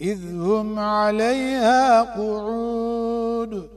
إذ هم عليها قعود